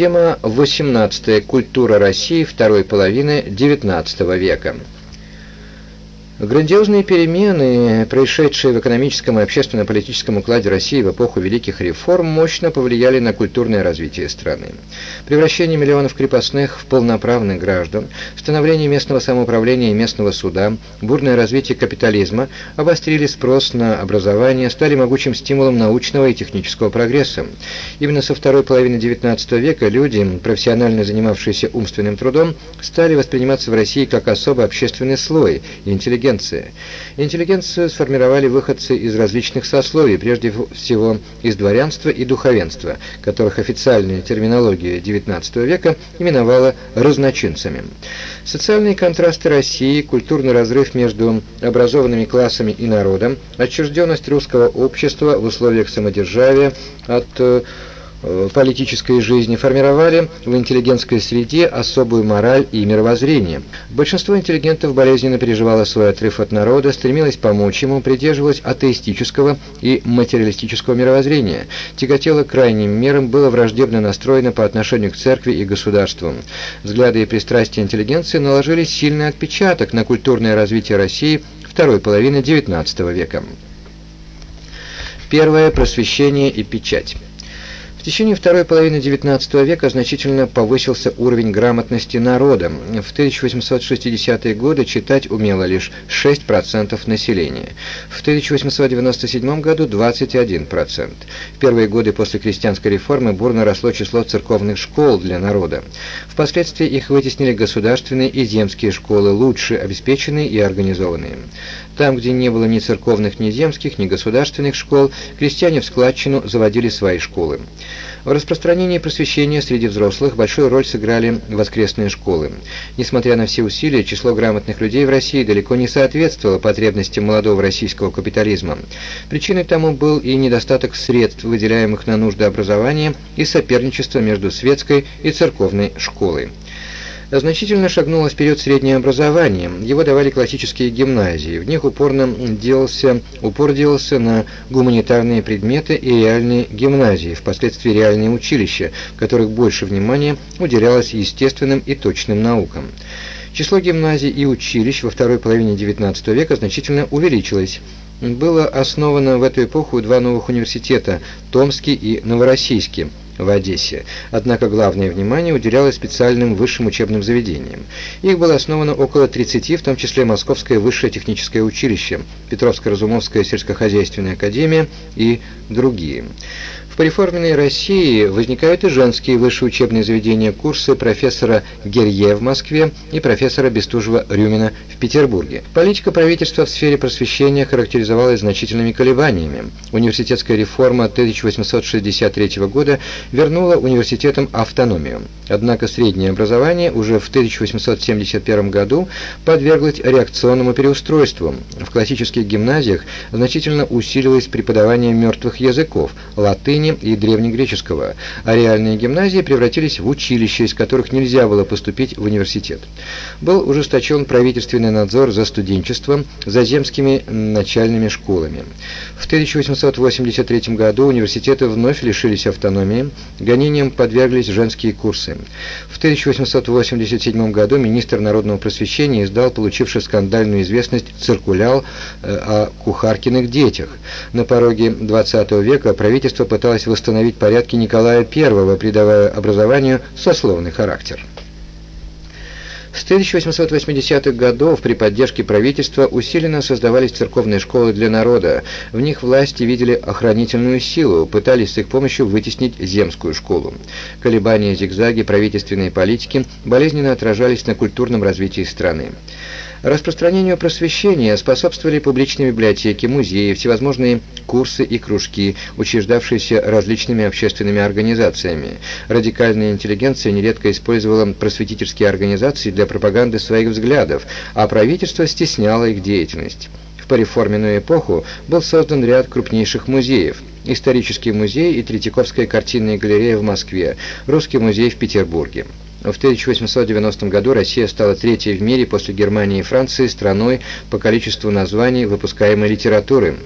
Тема 18. Культура России второй половины XIX века. Грандиозные перемены, происшедшие в экономическом и общественно-политическом укладе России в эпоху великих реформ, мощно повлияли на культурное развитие страны. Превращение миллионов крепостных в полноправных граждан, становление местного самоуправления и местного суда, бурное развитие капитализма обострили спрос на образование, стали могучим стимулом научного и технического прогресса. Именно со второй половины XIX века люди, профессионально занимавшиеся умственным трудом, стали восприниматься в России как особо общественный слой интеллигент интеллигенция. Интеллигенцию сформировали выходцы из различных сословий, прежде всего из дворянства и духовенства, которых официальная терминология XIX века именовала разночинцами. Социальные контрасты России, культурный разрыв между образованными классами и народом, отчужденность русского общества в условиях самодержавия от э, политической жизни формировали в интеллигентской среде особую мораль и мировоззрение. Большинство интеллигентов болезненно переживало свой отрыв от народа, стремилось помочь ему, придерживалось атеистического и материалистического мировоззрения, тяготело крайним мерам, было враждебно настроено по отношению к церкви и государству. Взгляды и пристрастия интеллигенции наложили сильный отпечаток на культурное развитие России второй половины XIX века. Первое – просвещение и печать. В течение второй половины XIX века значительно повысился уровень грамотности народа. В 1860-е годы читать умело лишь 6% населения. В 1897 году 21%. В первые годы после крестьянской реформы бурно росло число церковных школ для народа. Впоследствии их вытеснили государственные и земские школы, лучше обеспеченные и организованные. Там, где не было ни церковных, ни земских, ни государственных школ, крестьяне в складчину заводили свои школы. В распространении просвещения среди взрослых большую роль сыграли воскресные школы. Несмотря на все усилия, число грамотных людей в России далеко не соответствовало потребностям молодого российского капитализма. Причиной тому был и недостаток средств, выделяемых на нужды образования, и соперничество между светской и церковной школой значительно шагнуло вперед среднее образование. Его давали классические гимназии. В них упорно делался, упор делался на гуманитарные предметы и реальные гимназии, впоследствии реальные училища, в которых больше внимания уделялось естественным и точным наукам. Число гимназий и училищ во второй половине XIX века значительно увеличилось. Было основано в эту эпоху два новых университета – Томский и Новороссийский – в Одессе, однако главное внимание уделялось специальным высшим учебным заведениям. Их было основано около 30, в том числе Московское высшее техническое училище, Петровско-Разумовская сельскохозяйственная академия и другие. В пореформенной России возникают и женские высшие учебные заведения, курсы профессора Герье в Москве и профессора Бестужева-Рюмина в Петербурге. Политика правительства в сфере просвещения характеризовалась значительными колебаниями. Университетская реформа 1863 года вернула университетам автономию. Однако среднее образование уже в 1871 году подверглось реакционному переустройству. В классических гимназиях значительно усилилось преподавание мертвых языков – латыни и древнегреческого, а реальные гимназии превратились в училища, из которых нельзя было поступить в университет. Был ужесточен правительственный надзор за студенчеством, за земскими начальными школами. В 1883 году университеты вновь лишились автономии, гонениям подверглись женские курсы. В 1887 году министр народного просвещения издал получивший скандальную известность циркулял э, о кухаркиных детях. На пороге XX века правительство пыталось восстановить порядки Николая I, придавая образованию сословный характер. С 1880-х годов при поддержке правительства усиленно создавались церковные школы для народа. В них власти видели охранительную силу, пытались с их помощью вытеснить земскую школу. Колебания зигзаги правительственной политики болезненно отражались на культурном развитии страны. Распространению просвещения способствовали публичные библиотеки, музеи, всевозможные курсы и кружки, учреждавшиеся различными общественными организациями. Радикальная интеллигенция нередко использовала просветительские организации для пропаганды своих взглядов, а правительство стесняло их деятельность. В пореформенную эпоху был создан ряд крупнейших музеев – Исторический музей и Третьяковская картинная галерея в Москве, Русский музей в Петербурге. В 1890 году Россия стала третьей в мире после Германии и Франции страной по количеству названий выпускаемой литературы.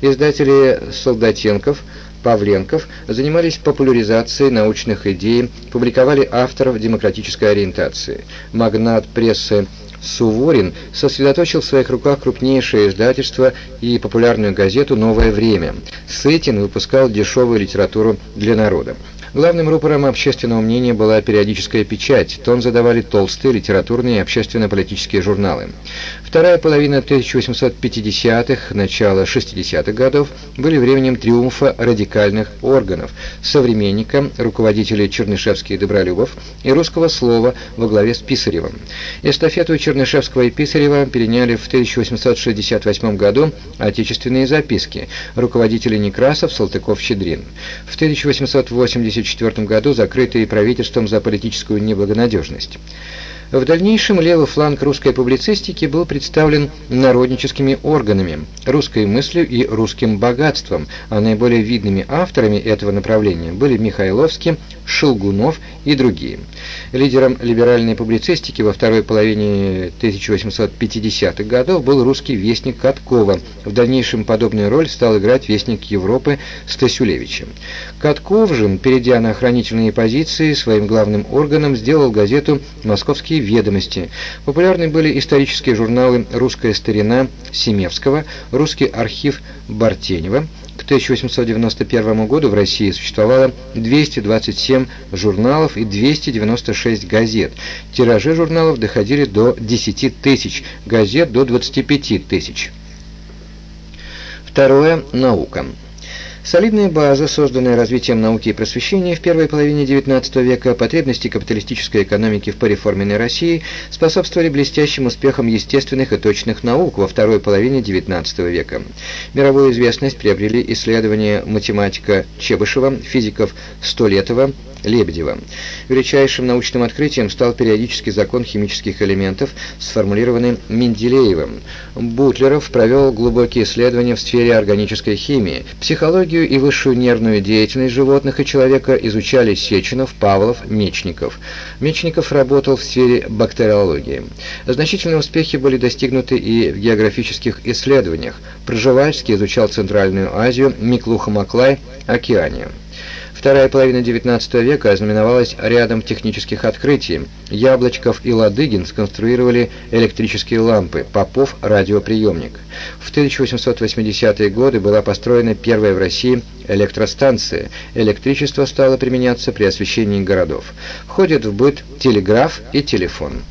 Издатели Солдатенков Павленков занимались популяризацией научных идей, публиковали авторов демократической ориентации. Магнат прессы Суворин сосредоточил в своих руках крупнейшее издательство и популярную газету «Новое время». Сытин выпускал дешевую литературу для народа. Главным рупором общественного мнения была периодическая печать, тон задавали толстые литературные и общественно-политические журналы. Вторая половина 1850-х, начало 60-х годов были временем триумфа радикальных органов, современника, руководителей Чернышевский и Добролюбов и русского слова во главе с Писаревым. Эстафету Чернышевского и Писарева переняли в 1868 году отечественные записки, руководители Некрасов, Салтыков-Щедрин. В 1880 1934 году закрытые правительством за политическую неблагонадежность. В дальнейшем левый фланг русской публицистики был представлен народническими органами, русской мыслью и русским богатством, а наиболее видными авторами этого направления были Михайловский, Шелгунов и другие. Лидером либеральной публицистики во второй половине 1850-х годов был русский вестник Каткова. В дальнейшем подобную роль стал играть вестник Европы Стасюлевичем. Катков же, перейдя на охранительные позиции, своим главным органом сделал газету «Московские ведомости». Популярны были исторические журналы «Русская старина» Семевского, «Русский архив» Бартенева, к 1891 году в России существовало 227 журналов и 296 газет. Тиражи журналов доходили до 10 тысяч, газет до 25 тысяч. Второе. Наука. Солидная база, созданная развитием науки и просвещения в первой половине XIX века, потребности капиталистической экономики в пореформенной России способствовали блестящим успехам естественных и точных наук во второй половине XIX века. Мировую известность приобрели исследования математика Чебышева, физиков Столетова, Лебедева. Величайшим научным открытием стал периодический закон химических элементов, сформулированный Менделеевым. Бутлеров провел глубокие исследования в сфере органической химии. Психологию и высшую нервную деятельность животных и человека изучали Сеченов, Павлов, Мечников. Мечников работал в сфере бактериологии. Значительные успехи были достигнуты и в географических исследованиях. Пржевальский изучал Центральную Азию, Миклуха-Маклай – Океанию. Вторая половина XIX века ознаменовалась рядом технических открытий. Яблочков и Ладыгин сконструировали электрические лампы, Попов – радиоприемник. В 1880-е годы была построена первая в России электростанция. Электричество стало применяться при освещении городов. Входят в быт телеграф и телефон.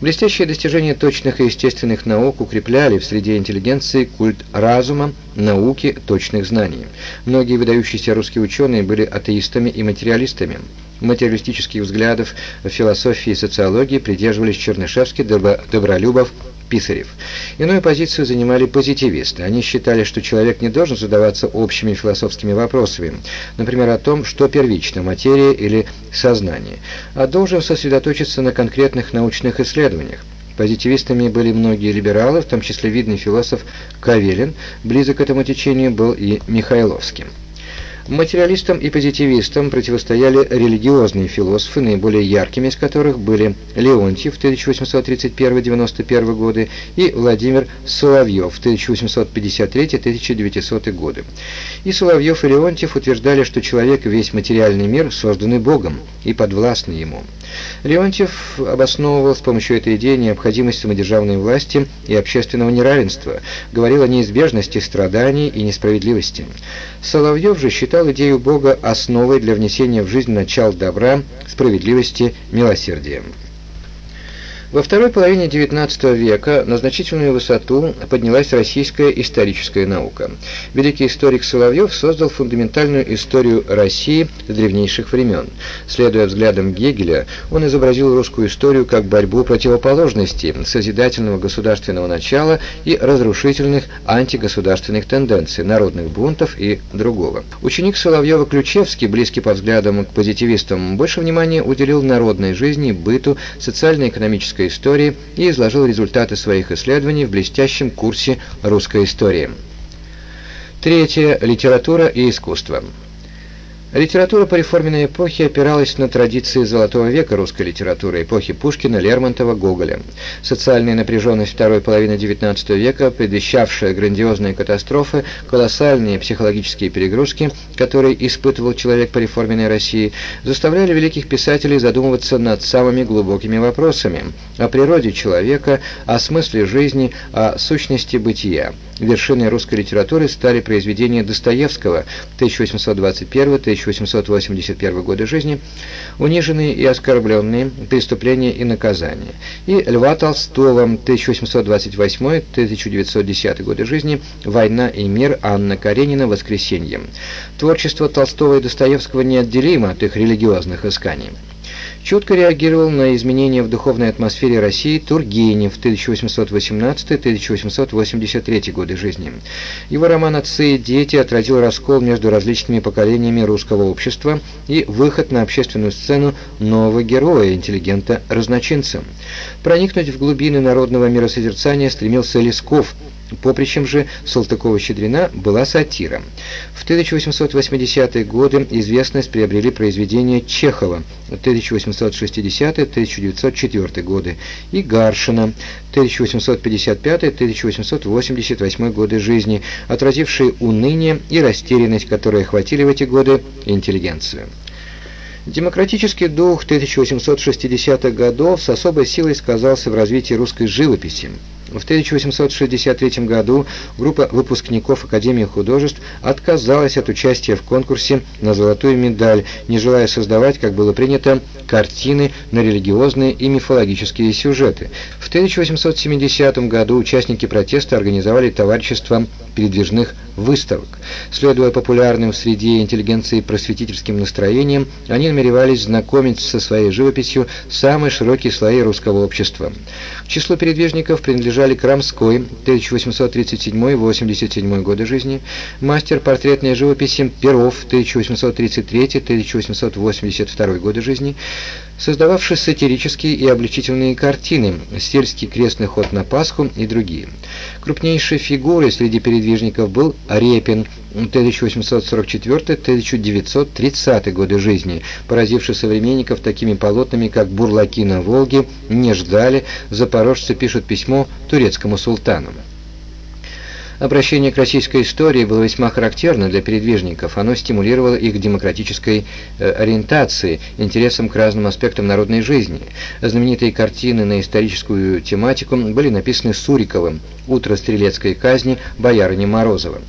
Блестящие достижения точных и естественных наук укрепляли в среде интеллигенции культ разума, науки, точных знаний. Многие выдающиеся русские ученые были атеистами и материалистами. Материалистических взглядов в философии и социологии придерживались Чернышевский, Добролюбов, Писарев. Иную позицию занимали позитивисты. Они считали, что человек не должен задаваться общими философскими вопросами, например, о том, что первично, материя или сознание, а должен сосредоточиться на конкретных научных исследованиях. Позитивистами были многие либералы, в том числе видный философ Кавелин, близок к этому течению был и Михайловский. Материалистам и позитивистам противостояли религиозные философы, наиболее яркими из которых были Леонтьев 1831-91 годы и Владимир Соловьев 1853-1900 годы. И Соловьев и Леонтьев утверждали, что человек и весь материальный мир созданы Богом и подвластны ему. Леонтьев обосновывал с помощью этой идеи необходимость самодержавной власти и общественного неравенства, говорил о неизбежности страданий и несправедливости. Соловьев же считал идею Бога основой для внесения в жизнь начал добра, справедливости, милосердия. Во второй половине XIX века на значительную высоту поднялась российская историческая наука. Великий историк Соловьев создал фундаментальную историю России с древнейших времен. Следуя взглядам Гегеля, он изобразил русскую историю как борьбу противоположностей созидательного государственного начала и разрушительных антигосударственных тенденций, народных бунтов и другого. Ученик Соловьева Ключевский, близкий по взглядам к позитивистам, больше внимания уделил народной жизни, быту, социально-экономической русской истории и изложил результаты своих исследований в блестящем курсе русской истории. Третье. Литература и искусство. Литература пореформенной эпохи опиралась на традиции Золотого века русской литературы, эпохи Пушкина, Лермонтова, Гоголя. Социальная напряженность второй половины XIX века, предвещавшая грандиозные катастрофы, колоссальные психологические перегрузки, которые испытывал человек пореформенной России, заставляли великих писателей задумываться над самыми глубокими вопросами о природе человека, о смысле жизни, о сущности бытия. Вершиной русской литературы стали произведения Достоевского 1821-1881 годы жизни, униженные и оскорбленные, преступления и наказания, и Льва Толстого 1828-1910 годы жизни, Война и мир Анна Каренина «Воскресенье». Творчество Толстого и Достоевского неотделимо от их религиозных исканий. Чутко реагировал на изменения в духовной атмосфере России Тургенев 1818-1883 годы жизни. Его роман «Отцы и дети» отразил раскол между различными поколениями русского общества и выход на общественную сцену нового героя, интеллигента-разночинца. Проникнуть в глубины народного миросозерцания стремился Лесков – Попричем же Салтыкова-Щедрина была сатира. В 1880-е годы известность приобрели произведения Чехова 1860-1904 годы и Гаршина 1855-1888 годы жизни, отразившие уныние и растерянность, которые охватили в эти годы интеллигенцию. Демократический дух 1860-х годов с особой силой сказался в развитии русской живописи. В 1863 году группа выпускников Академии художеств отказалась от участия в конкурсе на золотую медаль, не желая создавать, как было принято, картины на религиозные и мифологические сюжеты. В 1870 году участники протеста организовали товарищество передвижных выставок. Следуя популярным в среде интеллигенции просветительским настроениям, они намеревались знакомить со своей живописью самые широкие слои русского общества. К числу передвижников принадлежали Крамской, 1837-87 годы жизни, мастер портретной живописи Перов, 1833-1882 годы жизни, создававший сатирические и обличительные картины «Сельский крестный ход на Пасху» и другие. Крупнейшей фигурой среди передвижников был Репин 1844-1930 годы жизни, поразивший современников такими полотнами, как «Бурлаки на Волге», «Не ждали», «Запорожцы пишут письмо турецкому султану». Обращение к российской истории было весьма характерно для передвижников. Оно стимулировало их к демократической э, ориентации, интересам к разным аспектам народной жизни. Знаменитые картины на историческую тематику были написаны Суриковым «Утро стрелецкой казни» Боярыни Морозова.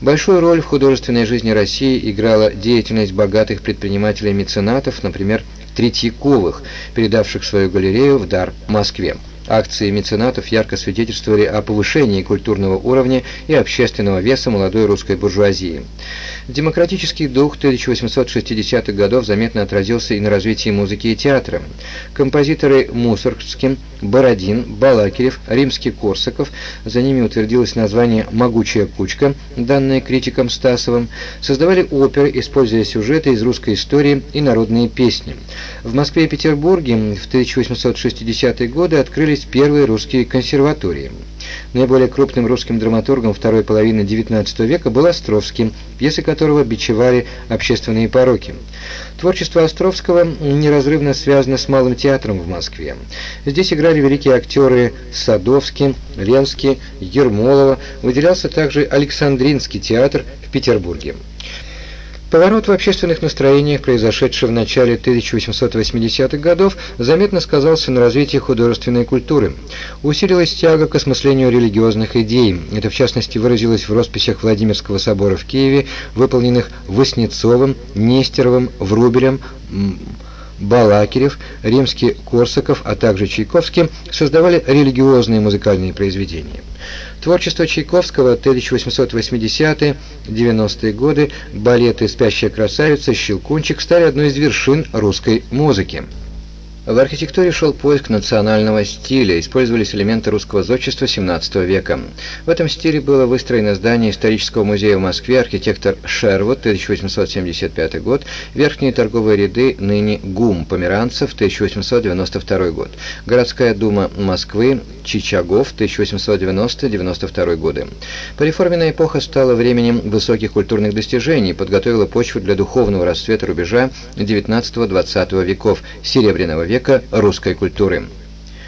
Большую роль в художественной жизни России играла деятельность богатых предпринимателей-меценатов, например, Третьяковых, передавших свою галерею в дар Москве. Акции меценатов ярко свидетельствовали о повышении культурного уровня и общественного веса молодой русской буржуазии. Демократический дух 1860-х годов заметно отразился и на развитии музыки и театра. Композиторы Мусоргский, Бородин, Балакирев, Римский-Корсаков, за ними утвердилось название «Могучая кучка», данное критиком Стасовым, создавали оперы, используя сюжеты из русской истории и народные песни. В Москве и Петербурге в 1860-е годы открылись первые русские консерватории. Наиболее крупным русским драматургом второй половины XIX века был Островский, пьесы которого бичевали общественные пороки. Творчество Островского неразрывно связано с Малым театром в Москве. Здесь играли великие актеры Садовский, Ленский, Ермолова, выделялся также Александринский театр в Петербурге. Поворот в общественных настроениях, произошедший в начале 1880-х годов, заметно сказался на развитии художественной культуры. Усилилась тяга к осмыслению религиозных идей. Это, в частности, выразилось в росписях Владимирского собора в Киеве, выполненных Васнецовым, Нестеровым, Врубелем, Балакирев, Римский Корсаков, а также Чайковский создавали религиозные музыкальные произведения. Творчество Чайковского 1880-90-е годы, балеты «Спящая красавица», «Щелкунчик» стали одной из вершин русской музыки. В архитектуре шел поиск национального стиля, использовались элементы русского зодчества XVII века. В этом стиле было выстроено здание исторического музея в Москве, архитектор Шервуд, 1875 год, верхние торговые ряды, ныне ГУМ, Померанцев, 1892 год, городская дума Москвы, Чичагов, 1890-92 годы. Пореформенная эпоха стала временем высоких культурных достижений, подготовила почву для духовного расцвета рубежа XIX-XX веков, Серебряного века русской культуры.